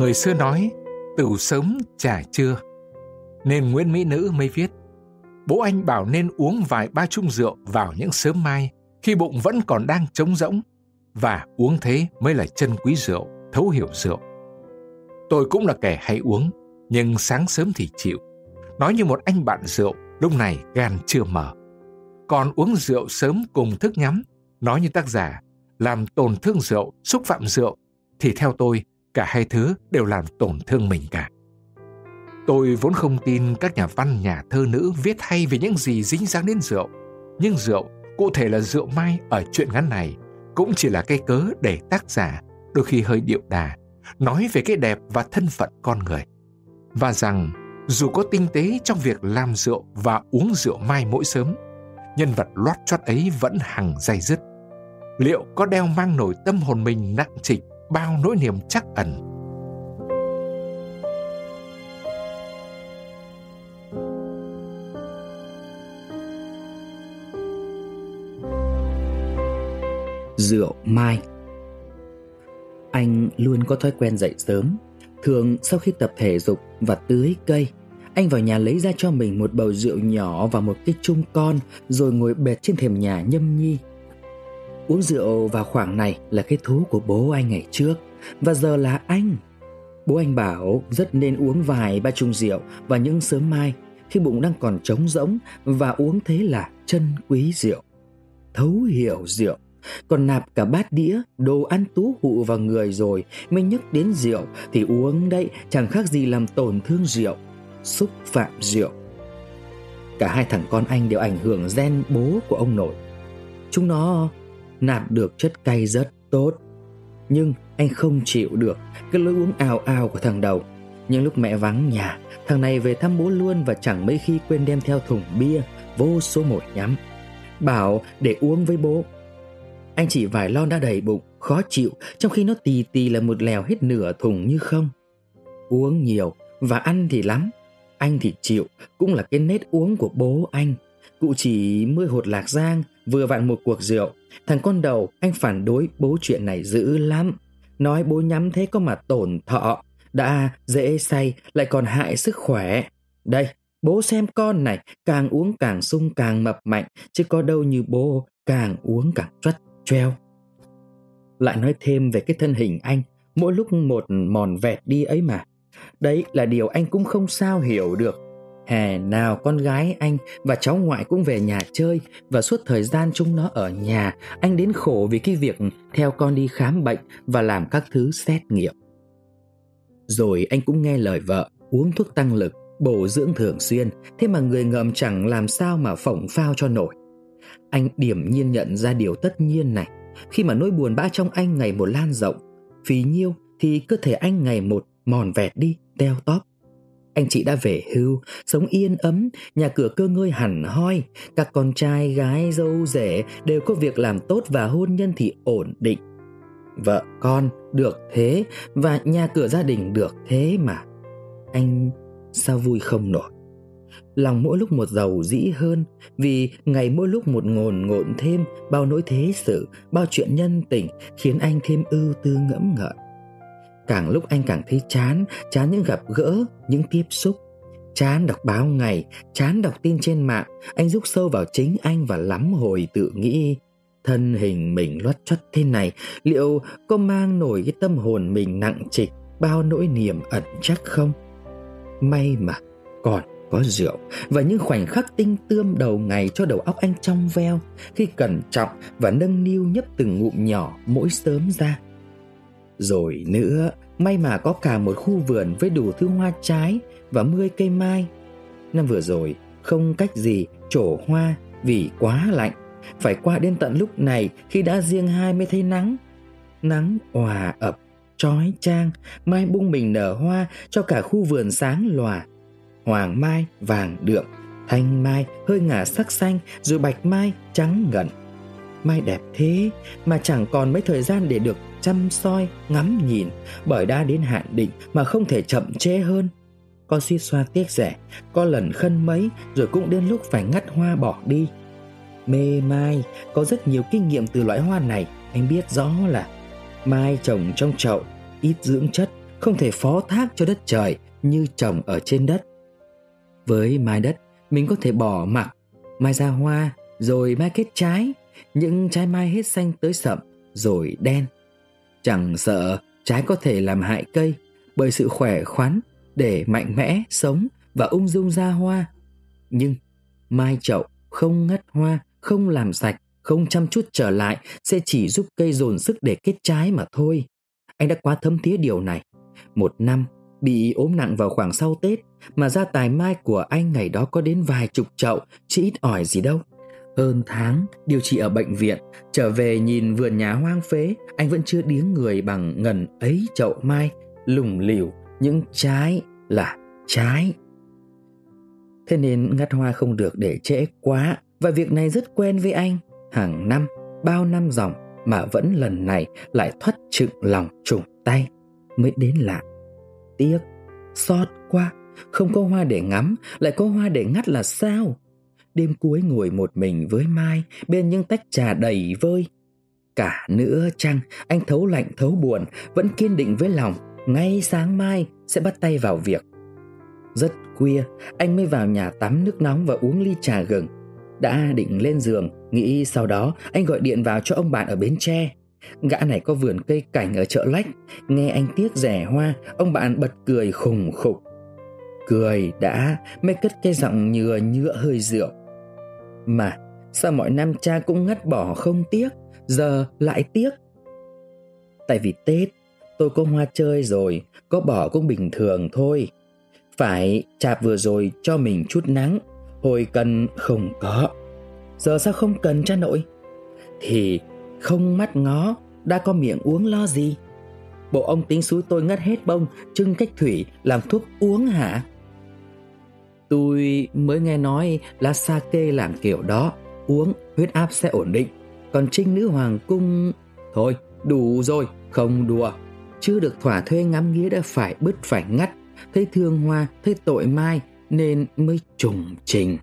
Người xưa nói, tửu sớm trà trưa. Nên Nguyễn Mỹ Nữ mới viết, bố anh bảo nên uống vài ba chung rượu vào những sớm mai khi bụng vẫn còn đang trống rỗng và uống thế mới là chân quý rượu, thấu hiểu rượu. Tôi cũng là kẻ hay uống, nhưng sáng sớm thì chịu. Nói như một anh bạn rượu, lúc này gan chưa mở. Còn uống rượu sớm cùng thức nhắm, nói như tác giả, làm tổn thương rượu, xúc phạm rượu, thì theo tôi, cả hai thứ đều làm tổn thương mình cả. Tôi vốn không tin các nhà văn, nhà thơ nữ viết hay về những gì dính dáng đến rượu. Nhưng rượu, cụ thể là rượu mai ở chuyện ngắn này, cũng chỉ là cái cớ để tác giả, đôi khi hơi điệu đà, nói về cái đẹp và thân phận con người. Và rằng, dù có tinh tế trong việc làm rượu và uống rượu mai mỗi sớm, nhân vật loát choát ấy vẫn hằng dày dứt. Liệu có đeo mang nổi tâm hồn mình nặng trịch bao nỗi niềm chắc ẩn. Rượu mai. Anh luôn có thói quen dậy sớm. Thường sau khi tập thể dục và tưới cây, anh vào nhà lấy ra cho mình một bầu rượu nhỏ và một cái chung con, rồi ngồi bệt trên thềm nhà nhâm nhi uống rượu vào khoảng này là cái thú của bố anh ngày trước. Và giờ là anh. Bố anh bảo rất nên uống vài ba chung rượu và những sớm mai, khi bụng đang còn trống rỗng, và uống thế là chân quý rượu, thấu hiểu rượu. Còn nạp cả bát đĩa, đồ ăn tú hụ vào người rồi mới nhắc đến rượu, thì uống đấy chẳng khác gì làm tổn thương rượu, xúc phạm rượu. Cả hai thằng con anh đều ảnh hưởng gen bố của ông nội. Chúng nó nạp được chất cay rất tốt nhưng anh không chịu được cái lối uống ào ào của thằng đầu nhưng lúc mẹ vắng nhà thằng này về thăm bố luôn và chẳng mấy khi quên đem theo thùng bia vô số một nhắm bảo để uống với bố anh chỉ vài lon đã đầy bụng, khó chịu, trong khi nó tì tì là một lèo hết nửa thùng như không. Uống nhiều và ăn thì lắm. Anh thì chịu, cũng là cái nết uống của bố anh. Cụ chỉ mươi hột lạc giang, vừa vặn một cuộc rượu. Thằng con đầu, anh phản đối bố chuyện này dữ lắm. Nói bố nhắm thế có mà tổn thọ. Đã dễ say, lại còn hại sức khỏe. Đây, bố xem con này, càng uống càng sung càng mập mạnh, chứ có đâu như bố càng uống càng choắt treo. Lại nói thêm về cái thân hình anh, mỗi lúc một mòn vẹt đi ấy mà. Đấy là điều anh cũng không sao hiểu được. Hè nào con gái anh và cháu ngoại cũng về nhà chơi và suốt thời gian chúng nó ở nhà, anh đến khổ vì cái việc theo con đi khám bệnh và làm các thứ xét nghiệm. Rồi anh cũng nghe lời vợ, uống thuốc tăng lực, bổ dưỡng thường xuyên, thế mà người ngầm chẳng làm sao mà phỏng phao cho nổi. Anh điểm nhiên nhận ra điều tất nhiên này Khi mà nỗi buồn bã trong anh ngày một lan rộng Phí nhiêu thì cơ thể anh ngày một mòn vẹt đi, teo tóp anh chị đã về hưu, sống yên ấm, nhà cửa cơ ngơi hẳn hoi, các con trai, gái, dâu, rể đều có việc làm tốt và hôn nhân thì ổn định. Vợ con được thế và nhà cửa gia đình được thế mà. Anh sao vui không nổi lòng mỗi lúc một giàu dĩ hơn vì ngày mỗi lúc một ngồn ngộn thêm bao nỗi thế sự bao chuyện nhân tình khiến anh thêm ưu tư ngẫm ngợi càng lúc anh càng thấy chán chán những gặp gỡ, những tiếp xúc chán đọc báo ngày, chán đọc tin trên mạng, anh rút sâu vào chính anh và lắm hồi tự nghĩ, thân hình mình loắt choắt thế này, liệu có mang nổi cái tâm hồn mình nặng trịch, bao nỗi niềm ẩn chắc không may mà còn có rượu và những khoảnh khắc tinh tươm đầu ngày cho đầu óc anh trong veo, khi cẩn trọng và nâng niu nhấp từng ngụm nhỏ mỗi sớm ra. Rồi nữa, may mà có cả một khu vườn với đủ thứ hoa trái và mươi cây mai. Năm vừa rồi, không cách gì trổ hoa vì quá lạnh. Phải qua đến tận lúc này khi đã riêng hai mới thấy nắng. Nắng hòa ập, trói trang, mai bung mình nở hoa cho cả khu vườn sáng lòa hoàng mai vàng đượm, thanh mai hơi ngả sắc xanh rồi bạch mai trắng ngần. Mai đẹp thế mà chẳng còn mấy thời gian để được chăm soi, ngắm nhìn bởi đã đến hạn định mà không thể chậm trễ hơn. Con suy xoa tiếc rẻ, có lần khân mấy rồi cũng đến lúc phải ngắt hoa bỏ đi. Mê mai có rất nhiều kinh nghiệm từ loại hoa này, anh biết rõ là mai trồng trong chậu, ít dưỡng chất, không thể phó thác cho đất trời như trồng ở trên đất. Với mai đất, mình có thể bỏ mặc, mai ra hoa, rồi mai kết trái, những trái mai hết xanh tới sậm, rồi đen. Chẳng sợ trái có thể làm hại cây bởi sự khỏe khoắn để mạnh mẽ, sống và ung dung ra hoa. Nhưng mai chậu không ngắt hoa, không làm sạch, không chăm chút trở lại sẽ chỉ giúp cây dồn sức để kết trái mà thôi. Anh đã quá thấm thía điều này. Một năm bị ốm nặng vào khoảng sau Tết mà gia tài mai của anh ngày đó có đến vài chục chậu chứ ít ỏi gì đâu. Hơn tháng điều trị ở bệnh viện, trở về nhìn vườn nhà hoang phế, anh vẫn chưa điếng người bằng ngần ấy chậu mai, lủng lỉu những trái là trái. Thế nên ngắt hoa không được để trễ quá và việc này rất quen với anh. Hàng năm, bao năm dòng mà vẫn lần này lại thoát trựng lòng trùng tay mới đến lạ. Tiếc, xót quá, không có hoa để ngắm, lại có hoa để ngắt là sao? Đêm cuối ngồi một mình với Mai bên những tách trà đầy vơi. Cả nữa chăng, anh thấu lạnh thấu buồn, vẫn kiên định với lòng, ngay sáng mai sẽ bắt tay vào việc. Rất khuya, anh mới vào nhà tắm nước nóng và uống ly trà gừng. Đã định lên giường, nghĩ sau đó anh gọi điện vào cho ông bạn ở Bến Tre. Gã này có vườn cây cảnh ở chợ lách, nghe anh tiếc rẻ hoa, ông bạn bật cười khùng khục. Cười đã, mới cất cái giọng nhựa nhựa hơi rượu. Mà, sao mọi năm cha cũng ngắt bỏ không tiếc, giờ lại tiếc? Tại vì Tết, tôi có hoa chơi rồi, có bỏ cũng bình thường thôi. Phải chạp vừa rồi cho mình chút nắng Hồi cần không có Giờ sao không cần cha nội Thì không mắt ngó Đã có miệng uống lo gì Bộ ông tính suối tôi ngất hết bông Trưng cách thủy làm thuốc uống hả Tôi mới nghe nói là kê làm kiểu đó Uống huyết áp sẽ ổn định Còn trinh nữ hoàng cung Thôi đủ rồi không đùa Chưa được thỏa thuê ngắm nghía đã phải bứt phải ngắt thấy thương hoa, thấy tội mai nên mới trùng trình.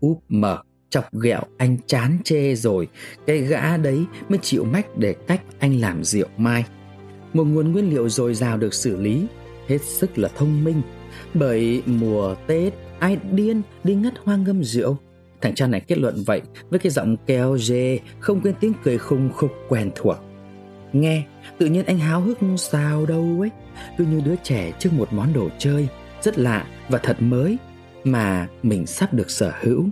Úp mở, chọc ghẹo anh chán chê rồi, cái gã đấy mới chịu mách để cách anh làm rượu mai. Một nguồn nguyên liệu dồi dào được xử lý, hết sức là thông minh. Bởi mùa Tết, ai điên đi ngất hoa ngâm rượu. Thằng cha này kết luận vậy với cái giọng keo dê, không quên tiếng cười khùng khục quen thuộc. Nghe, tự nhiên anh háo hức sao đâu ấy Cứ như đứa trẻ trước một món đồ chơi Rất lạ và thật mới Mà mình sắp được sở hữu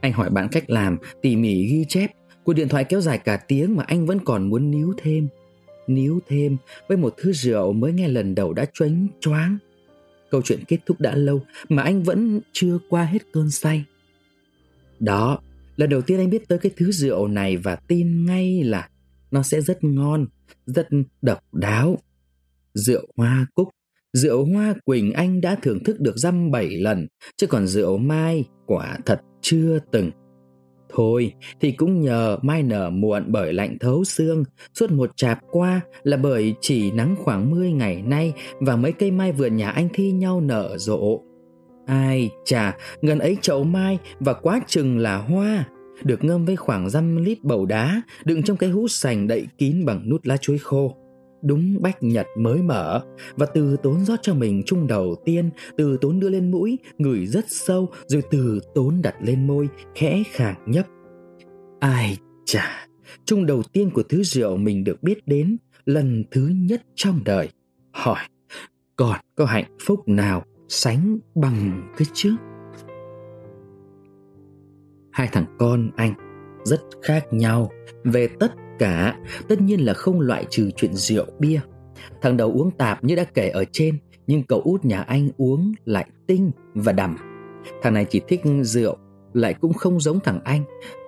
Anh hỏi bạn cách làm Tỉ mỉ ghi chép Cuộc điện thoại kéo dài cả tiếng mà anh vẫn còn muốn níu thêm Níu thêm với một thứ rượu mới nghe lần đầu đã choáng choáng Câu chuyện kết thúc đã lâu mà anh vẫn chưa qua hết cơn say Đó, lần đầu tiên anh biết tới cái thứ rượu này và tin ngay là nó sẽ rất ngon, rất độc đáo. Rượu hoa cúc, rượu hoa quỳnh anh đã thưởng thức được dăm bảy lần, chứ còn rượu mai quả thật chưa từng. Thôi thì cũng nhờ mai nở muộn bởi lạnh thấu xương, suốt một chạp qua là bởi chỉ nắng khoảng 10 ngày nay và mấy cây mai vườn nhà anh thi nhau nở rộ. Ai chà, gần ấy chậu mai và quá chừng là hoa, được ngâm với khoảng dăm lít bầu đá đựng trong cái hũ sành đậy kín bằng nút lá chuối khô. Đúng bách nhật mới mở và từ tốn rót cho mình chung đầu tiên, từ tốn đưa lên mũi, ngửi rất sâu rồi từ tốn đặt lên môi, khẽ khàng nhấp. Ai chà, chung đầu tiên của thứ rượu mình được biết đến lần thứ nhất trong đời. Hỏi, còn có hạnh phúc nào sánh bằng cái trước? hai thằng con anh rất khác nhau về tất cả. Tất nhiên là không loại trừ chuyện rượu, bia. Thằng đầu uống tạp như đã kể ở trên, nhưng cậu út nhà anh uống lại tinh và đầm. Thằng này chỉ thích rượu, lại cũng không giống thằng anh,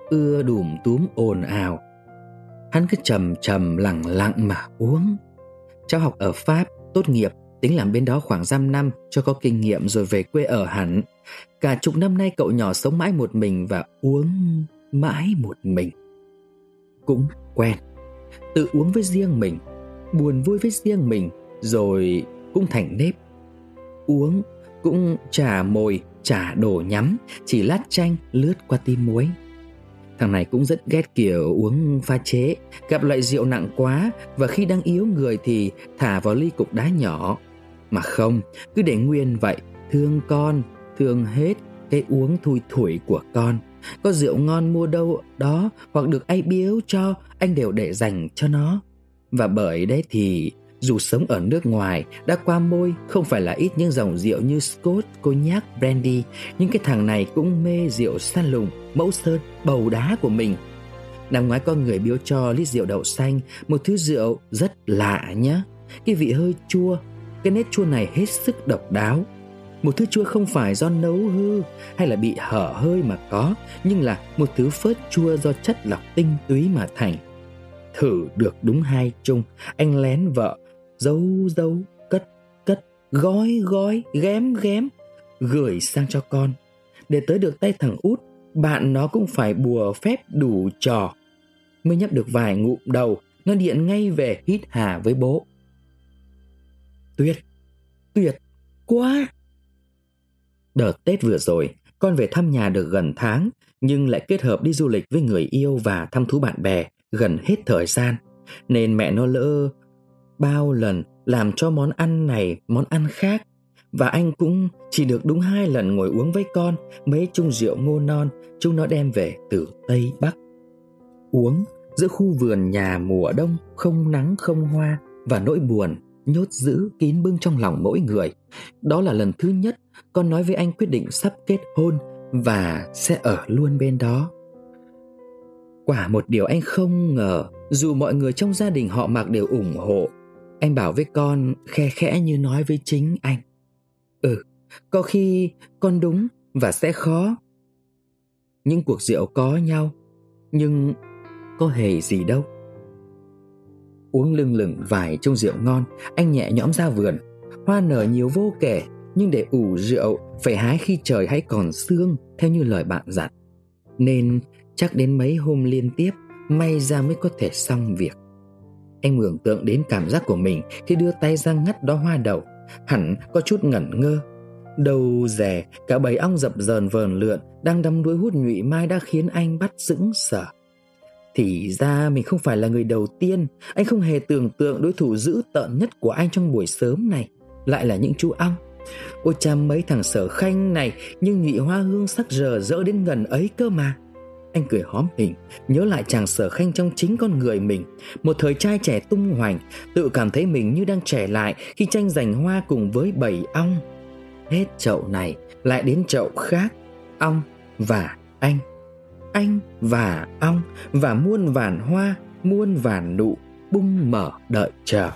ưa đùm túm ồn ào. Hắn cứ trầm trầm, lặng lặng mà uống. Cháu học ở pháp, tốt nghiệp, tính làm bên đó khoảng dăm năm cho có kinh nghiệm rồi về quê ở hẳn. Cả chục năm nay cậu nhỏ sống mãi một mình và uống mãi một mình. Cũng quen, tự uống với riêng mình, buồn vui với riêng mình rồi cũng thành nếp. Uống cũng trả mồi, trả đồ nhắm, chỉ lát chanh lướt qua tim muối. Thằng này cũng rất ghét kiểu uống pha chế, gặp loại rượu nặng quá và khi đang yếu người thì thả vào ly cục đá nhỏ. Mà không, cứ để nguyên vậy, thương con, thương hết cái uống thui thủi của con. Có rượu ngon mua đâu đó hoặc được ai biếu cho, anh đều để dành cho nó. Và bởi đấy thì dù sống ở nước ngoài đã qua môi không phải là ít những dòng rượu như Scotch, Cognac, Brandy. Nhưng cái thằng này cũng mê rượu san lùng, mẫu sơn, bầu đá của mình. Năm ngoái có người biếu cho lít rượu đậu xanh Một thứ rượu rất lạ nhá. Cái vị hơi chua Cái nét chua này hết sức độc đáo. Một thứ chua không phải do nấu hư, Hay là bị hở hơi mà có, Nhưng là một thứ phớt chua do chất lọc tinh túy mà thành. Thử được đúng hai chung, Anh lén vợ, Dấu dấu, cất cất, Gói gói, ghém ghém, Gửi sang cho con. Để tới được tay thằng út, Bạn nó cũng phải bùa phép đủ trò. Mới nhấp được vài ngụm đầu, Nó điện ngay về hít hà với bố. Tuyệt Tuyệt quá! Đợt Tết vừa rồi, Con về thăm nhà được gần tháng, Nhưng lại kết hợp đi du lịch với người yêu Và thăm thú bạn bè Gần hết thời gian Nên mẹ nó lỡ bao lần làm cho món ăn này món ăn khác và anh cũng chỉ được đúng hai lần ngồi uống với con, mấy chung rượu ngô non, chúng nó đem về từ Tây Bắc. Uống giữa khu vườn nhà mùa đông không nắng không hoa và nỗi buồn nhốt giữ kín bưng trong lòng mỗi người. Đó là lần thứ nhất con nói với anh quyết định sắp kết hôn và sẽ ở luôn bên đó. Quả một điều anh không ngờ, dù mọi người trong gia đình họ mặc đều ủng hộ anh bảo với con khe khẽ như nói với chính anh. Ừ, có khi con đúng và sẽ khó. Những cuộc rượu có nhau, nhưng có hề gì đâu. Uống lưng lửng vài chung rượu ngon, anh nhẹ nhõm ra vườn. Hoa nở nhiều vô kể, nhưng để ủ rượu phải hái khi trời hay còn sương theo như lời bạn dặn. Nên chắc đến mấy hôm liên tiếp may ra mới có thể xong việc. Anh mường tượng đến cảm giác của mình khi đưa tay ra ngắt đó hoa đậu, hẳn có chút ngẩn ngơ. Đầu rẻ, cả bầy ong dập dờn vờn lượn đang đâm đuôi hút nhụy mai đã khiến anh bắt sững sở. Thì ra mình không phải là người đầu tiên, anh không hề tưởng tượng đối thủ dữ tợn nhất của anh trong buổi sớm này. Lại là những chú ong. Ôi cha mấy thằng sở khanh này nhưng nhị hoa hương sắc rờ rỡ đến gần ấy cơ mà. Anh cười hóm hình Nhớ lại chàng sở khanh trong chính con người mình. Một thời trai trẻ tung hoành Tự cảm thấy mình như đang trẻ lại Khi tranh giành hoa cùng với bầy ong. Hết chậu này Lại đến chậu khác Ong và anh. Anh và ong Và muôn vàn hoa, Muôn vàn nụ Bung mở đợi chờ.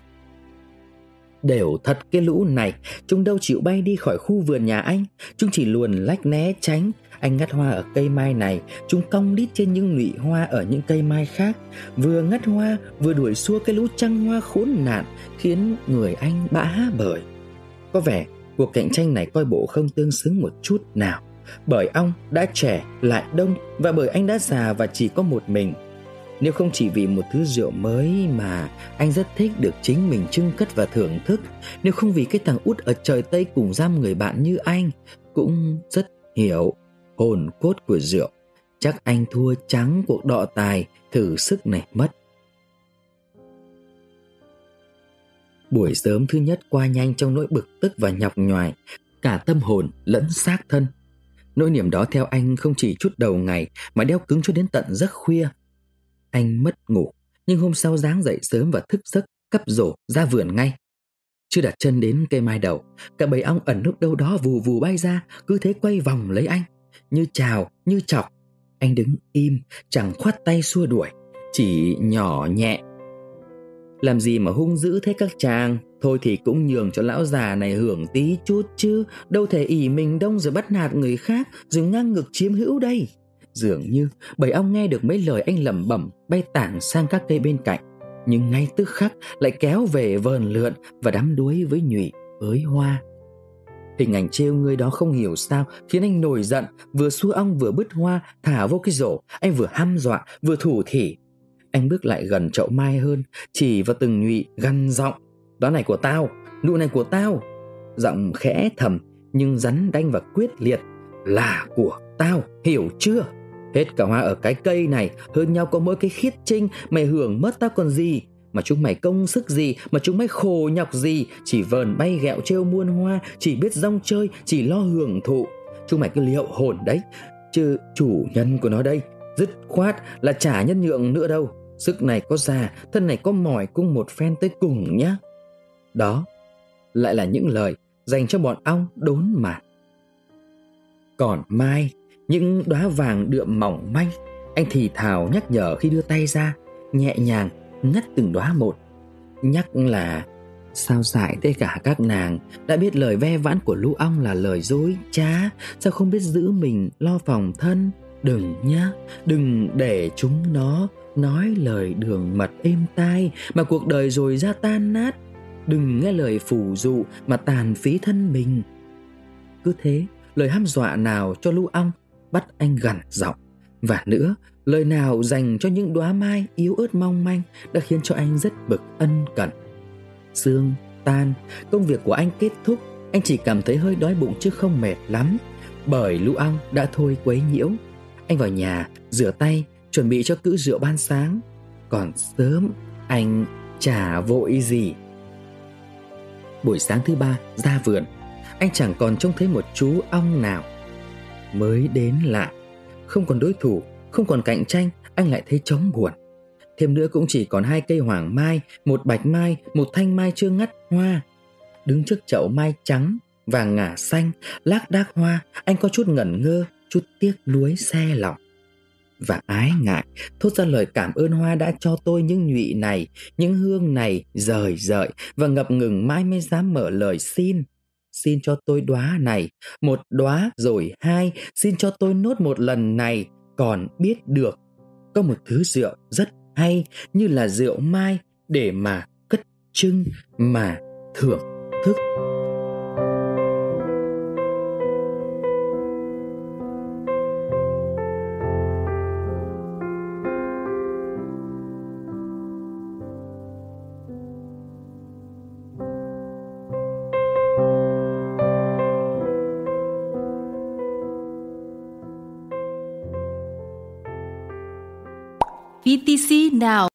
Đều thật cái lũ này, Chúng đâu chịu bay đi khỏi khu vườn nhà anh. Chúng chỉ luồn lách né tránh. Anh ngắt hoa ở cây mai này, Chúng cong đít trên những lụy hoa ở những cây mai khác. Vừa ngắt hoa, vừa đuổi xua cái lũ trăng hoa khốn nạn, Khiến người anh bã bởi Có vẻ cuộc cạnh tranh này coi bộ không tương xứng một chút nào. Bởi ông đã trẻ lại đông Và bởi anh đã già và chỉ có một mình. Nếu không chỉ vì một thứ rượu mới mà anh rất thích được chính mình trưng cất và thưởng thức Nếu không vì cái thằng út ở trời Tây cùng giam người bạn như anh Cũng rất hiểu hồn cốt của rượu. Chắc anh thua trắng cuộc đọ tài thử sức này mất. Buổi sớm thứ nhất qua nhanh trong nỗi bực tức và nhọc nhoài, cả tâm hồn lẫn xác thân nỗi niềm đó theo anh không chỉ chút đầu ngày mà đeo cứng cho đến tận giấc khuya anh mất ngủ nhưng hôm sau dáng dậy sớm và thức giấc cắp rổ ra vườn ngay chưa đặt chân đến cây mai đầu cả bầy ong ẩn núp đâu đó vù vù bay ra cứ thế quay vòng lấy anh như chào, như chọc. Anh đứng im, chẳng khoát tay xua đuổi, chỉ nhỏ nhẹ. Làm gì mà hung dữ thế các chàng, thôi thì cũng nhường cho lão già này hưởng tí chút chứ, đâu thể ỉ mình đông rồi bắt nạt người khác, rồi ngang ngực chiếm hữu đây. Dường như bầy ong nghe được mấy lời anh lẩm bẩm bay tản sang các cây bên cạnh, nhưng ngay tức khắc lại kéo về vờn lượn và đắm đuối với nhụy với hoa. Hình ảnh trêu người đó không hiểu sao khiến anh nổi giận, vừa xua ong vừa bứt hoa thả vô cái rổ, anh vừa hăm dọa, vừa thủ thỉ. Anh bước lại gần chậu mai hơn, chỉ vào từng nhụy gằn giọng, "Đó này của tao, nụ này của tao." Giọng khẽ thầm nhưng rắn đanh và quyết liệt, "Là của tao, hiểu chưa?" Hết cả hoa ở cái cây này Hơn nhau có mỗi cái khiết trinh. Mày hưởng mất tao còn gì? Mà chúng mày công sức gì? Mà chúng mày khổ nhọc gì? Chỉ vờn bay ghẹo trêu muôn hoa Chỉ biết rong chơi Chỉ lo hưởng thụ. Chúng mày cứ liệu hồn đấy Chứ chủ nhân của nó đây Dứt khoát là chả nhân nhượng nữa đâu. Sức này có già Thân này có mỏi cung một phen tới cùng nhá. Đó Lại là những lời Dành cho bọn ong đốn mạt. Còn mai, những đóa vàng đượm mỏng manh, Anh thì thào nhắc nhở khi đưa tay ra, Nhẹ nhàng ngắt từng đóa một. Nhắc là, Sao dại tất cả các nàng Đã biết lời ve vãn của lũ ong là lời dối trá, Sao không biết giữ mình lo phòng thân? Đừng nhá, Đừng để chúng nó Nói lời đường mật êm tai, Mà cuộc đời rồi ra tan nát Đừng nghe lời phù dụ Mà tàn phí thân mình. Cứ thế, lời hăm dọa nào cho lũ ong, bắt anh gằn giọng. Và nữa, lời nào dành cho những đóa mai yếu ớt mong manh đã khiến cho anh rất bực ân cần. Sương, tan, công việc của anh kết thúc, anh chỉ cảm thấy hơi đói bụng chứ không mệt lắm. Bởi lũ ong đã thôi quấy nhiễu. Anh vào nhà, rửa tay, chuẩn bị cho cữ rượu ban sáng. Còn sớm, anh chả vội gì buổi sáng thứ ba, ra vườn, anh chẳng còn trông thấy một chú ong nào. Mới đến lạ, không còn đối thủ, không còn cạnh tranh, anh lại thấy chóng buồn thêm nữa cũng chỉ còn hai cây hoàng mai, một bạch mai, một thanh mai chưa ngắt hoa. Đứng trước chậu mai trắng vàng ngả xanh, lác đác hoa, anh có chút ngẩn ngơ, chút tiếc nuối, xe lòng và ái ngại thốt ra lời cảm ơn hoa đã cho tôi những nhụy này những hương này rời rợi và ngập ngừng mãi mới dám mở lời xin xin cho tôi đóa này, một đóa rồi hai, xin cho tôi nốt một lần này, còn biết được. Có một thứ rượu rất hay như là rượu mai để mà cất trưng mà thưởng thức. VTC Now